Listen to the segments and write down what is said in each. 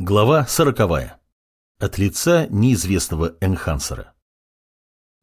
Глава сороковая. От лица неизвестного энхансера.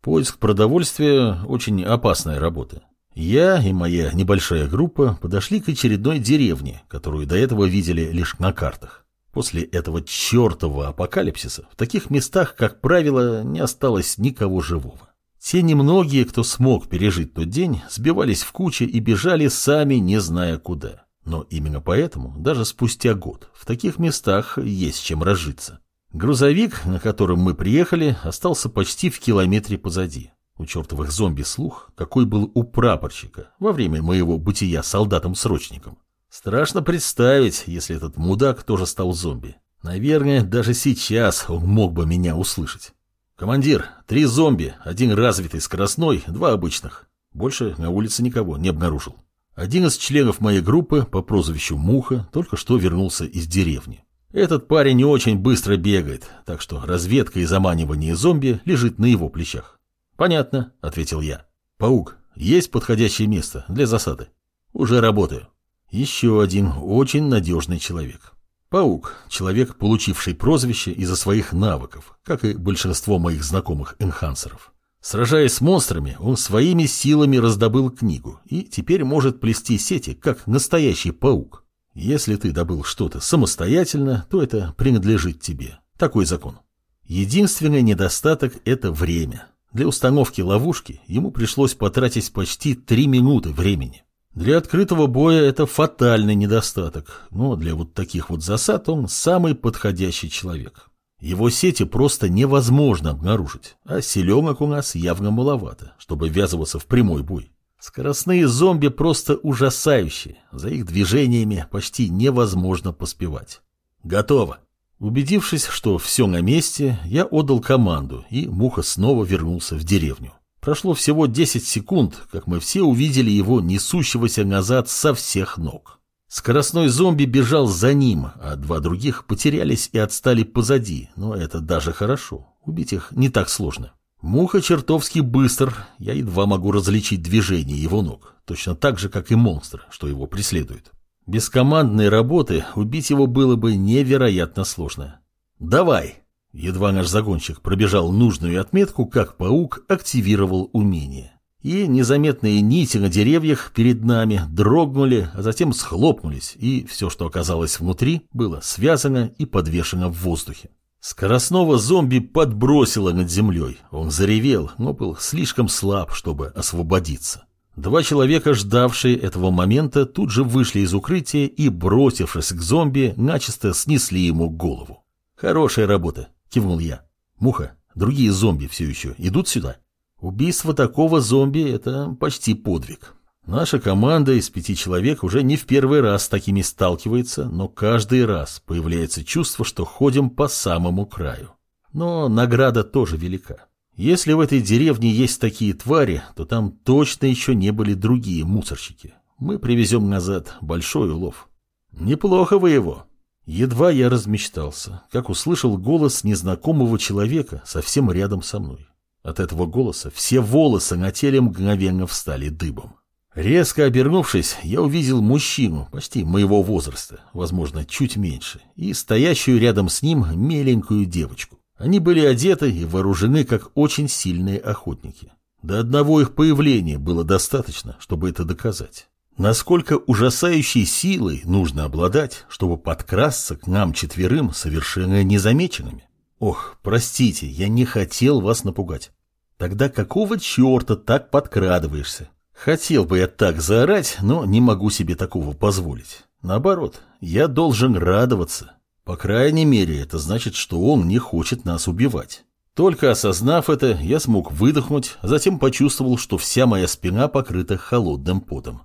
Поиск продовольствия – очень опасная работа. Я и моя небольшая группа подошли к очередной деревне, которую до этого видели лишь на картах. После этого чертового апокалипсиса в таких местах, как правило, не осталось никого живого. Те немногие, кто смог пережить тот день, сбивались в кучи и бежали сами, не зная куда. Но именно поэтому, даже спустя год, в таких местах есть чем разжиться. Грузовик, на котором мы приехали, остался почти в километре позади. У чертовых зомби слух, какой был у прапорщика во время моего бытия солдатом-срочником. Страшно представить, если этот мудак тоже стал зомби. Наверное, даже сейчас он мог бы меня услышать. «Командир, три зомби, один развитый скоростной, два обычных. Больше на улице никого не обнаружил. Один из членов моей группы по прозвищу Муха только что вернулся из деревни. Этот парень не очень быстро бегает, так что разведка и заманивание зомби лежит на его плечах. «Понятно», — ответил я. «Паук, есть подходящее место для засады?» «Уже работаю». Еще один очень надежный человек. Паук – человек, получивший прозвище из-за своих навыков, как и большинство моих знакомых энхансеров. Сражаясь с монстрами, он своими силами раздобыл книгу и теперь может плести сети, как настоящий паук. Если ты добыл что-то самостоятельно, то это принадлежит тебе. Такой закон. Единственный недостаток – это время. Для установки ловушки ему пришлось потратить почти три минуты времени. Для открытого боя это фатальный недостаток, но для вот таких вот засад он самый подходящий человек. Его сети просто невозможно обнаружить, а селенок у нас явно маловато, чтобы ввязываться в прямой бой. Скоростные зомби просто ужасающие, за их движениями почти невозможно поспевать. Готово. Убедившись, что все на месте, я отдал команду, и Муха снова вернулся в деревню. Прошло всего 10 секунд, как мы все увидели его несущегося назад со всех ног. Скоростной зомби бежал за ним, а два других потерялись и отстали позади, но это даже хорошо. Убить их не так сложно. Муха чертовски быстр, я едва могу различить движение его ног, точно так же, как и монстр, что его преследует. Без командной работы убить его было бы невероятно сложно. «Давай!» Едва наш загонщик пробежал нужную отметку, как паук активировал умение и незаметные нити на деревьях перед нами дрогнули, а затем схлопнулись, и все, что оказалось внутри, было связано и подвешено в воздухе. Скоростного зомби подбросило над землей. Он заревел, но был слишком слаб, чтобы освободиться. Два человека, ждавшие этого момента, тут же вышли из укрытия и, бросившись к зомби, начисто снесли ему голову. «Хорошая работа», — кивнул я. «Муха, другие зомби все еще идут сюда?» Убийство такого зомби – это почти подвиг. Наша команда из пяти человек уже не в первый раз с такими сталкивается, но каждый раз появляется чувство, что ходим по самому краю. Но награда тоже велика. Если в этой деревне есть такие твари, то там точно еще не были другие мусорщики. Мы привезем назад большой улов. Неплохо вы его. Едва я размечтался, как услышал голос незнакомого человека совсем рядом со мной. От этого голоса все волосы на теле мгновенно встали дыбом. Резко обернувшись, я увидел мужчину, почти моего возраста, возможно, чуть меньше, и стоящую рядом с ним меленькую девочку. Они были одеты и вооружены как очень сильные охотники. До одного их появления было достаточно, чтобы это доказать. Насколько ужасающей силой нужно обладать, чтобы подкрасться к нам четверым совершенно незамеченными? Ох, простите, я не хотел вас напугать. Тогда какого черта так подкрадываешься? Хотел бы я так заорать, но не могу себе такого позволить. Наоборот, я должен радоваться. По крайней мере, это значит, что он не хочет нас убивать. Только осознав это, я смог выдохнуть, а затем почувствовал, что вся моя спина покрыта холодным потом.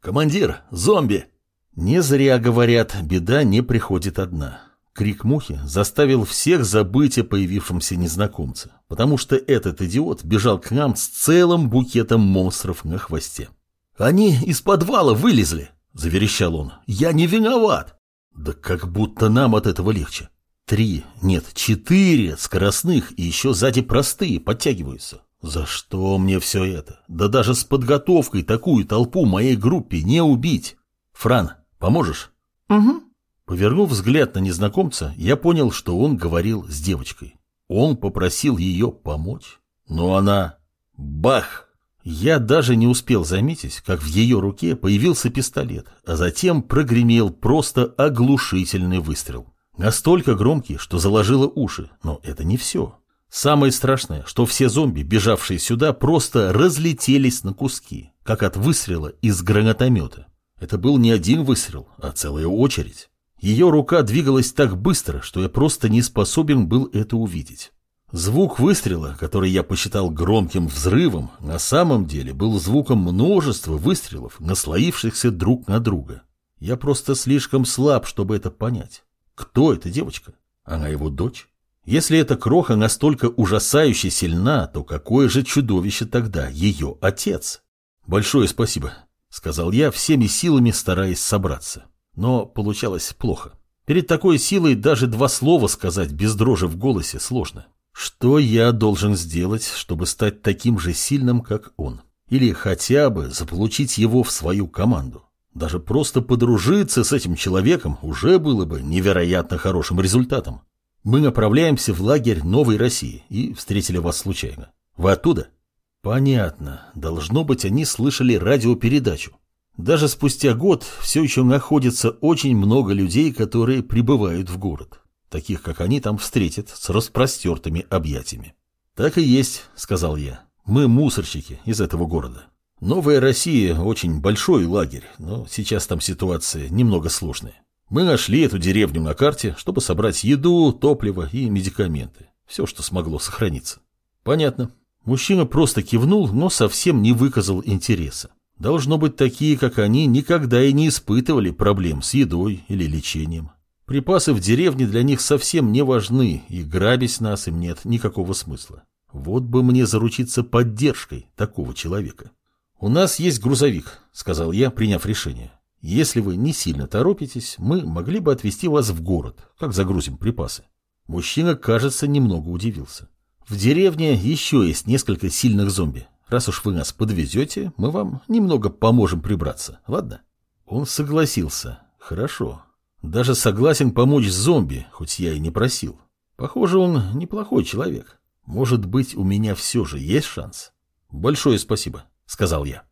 «Командир, зомби!» Не зря говорят, беда не приходит одна. Крик мухи заставил всех забыть о появившемся незнакомце, потому что этот идиот бежал к нам с целым букетом монстров на хвосте. «Они из подвала вылезли!» – заверещал он. «Я не виноват!» «Да как будто нам от этого легче!» Три, нет, четыре скоростных и еще сзади простые подтягиваются. За что мне все это? Да даже с подготовкой такую толпу моей группе не убить. Фран, поможешь? Угу. Повернув взгляд на незнакомца, я понял, что он говорил с девочкой. Он попросил ее помочь. Но она... Бах! Я даже не успел заметить, как в ее руке появился пистолет, а затем прогремел просто оглушительный выстрел. Настолько громкий, что заложило уши, но это не все. Самое страшное, что все зомби, бежавшие сюда, просто разлетелись на куски, как от выстрела из гранатомета. Это был не один выстрел, а целая очередь. Ее рука двигалась так быстро, что я просто не способен был это увидеть. Звук выстрела, который я посчитал громким взрывом, на самом деле был звуком множества выстрелов, наслоившихся друг на друга. Я просто слишком слаб, чтобы это понять. Кто эта девочка? Она его дочь? Если эта кроха настолько ужасающе сильна, то какое же чудовище тогда ее отец? Большое спасибо, сказал я всеми силами, стараясь собраться. Но получалось плохо. Перед такой силой даже два слова сказать без дрожи в голосе сложно. Что я должен сделать, чтобы стать таким же сильным, как он? Или хотя бы заполучить его в свою команду? Даже просто подружиться с этим человеком уже было бы невероятно хорошим результатом. Мы направляемся в лагерь Новой России и встретили вас случайно. Вы оттуда? Понятно. Должно быть, они слышали радиопередачу. Даже спустя год все еще находится очень много людей, которые прибывают в город. Таких, как они, там встретят с распростертыми объятиями. Так и есть, сказал я. Мы мусорщики из этого города. Новая Россия очень большой лагерь, но сейчас там ситуация немного сложная. Мы нашли эту деревню на карте, чтобы собрать еду, топливо и медикаменты. Все, что смогло сохраниться. Понятно. Мужчина просто кивнул, но совсем не выказал интереса. Должно быть, такие, как они, никогда и не испытывали проблем с едой или лечением. Припасы в деревне для них совсем не важны, и грабить нас им нет никакого смысла. Вот бы мне заручиться поддержкой такого человека. «У нас есть грузовик», — сказал я, приняв решение. Если вы не сильно торопитесь, мы могли бы отвезти вас в город, как загрузим припасы. Мужчина, кажется, немного удивился. В деревне еще есть несколько сильных зомби. Раз уж вы нас подвезете, мы вам немного поможем прибраться, ладно? Он согласился. Хорошо. Даже согласен помочь зомби, хоть я и не просил. Похоже, он неплохой человек. Может быть, у меня все же есть шанс? Большое спасибо, сказал я.